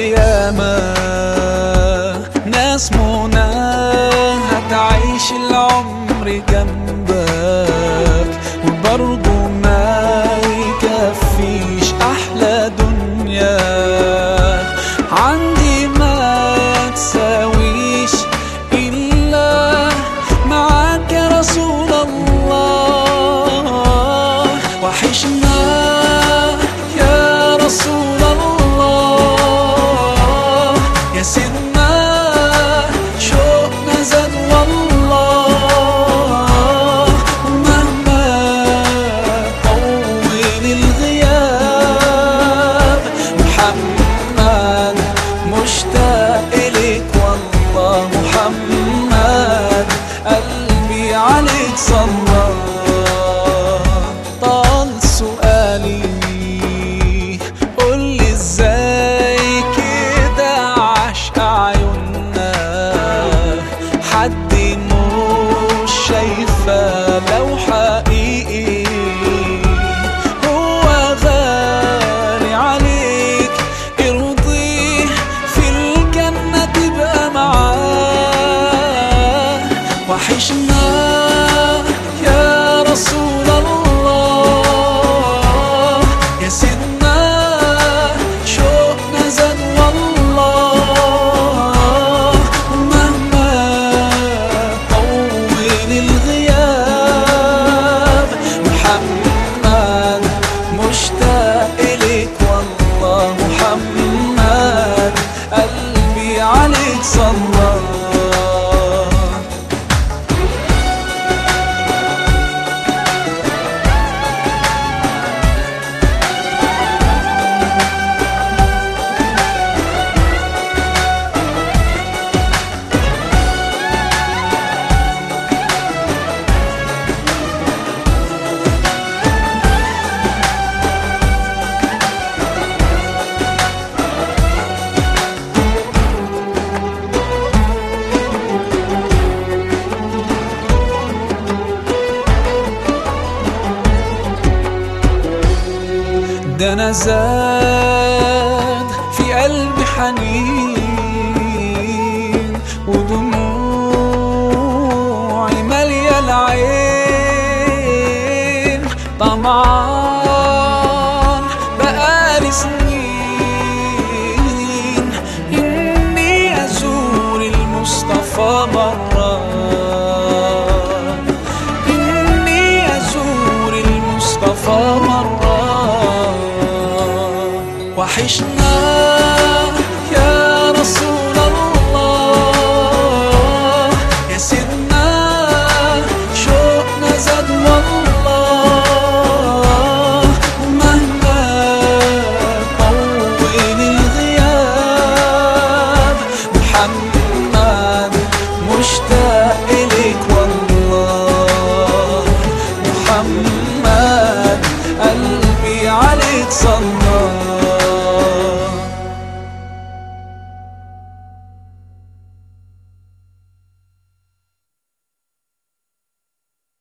القيامة. ناس منى هتعيش العمر جنبك. وبرضه 나 Ocean. ده أنا زاد في قلبي حنين ودموعي مالية العين. طمعان بقالي سنين إني أزور المصطفى مرة. إني أزور المصطفى مرة. 还是那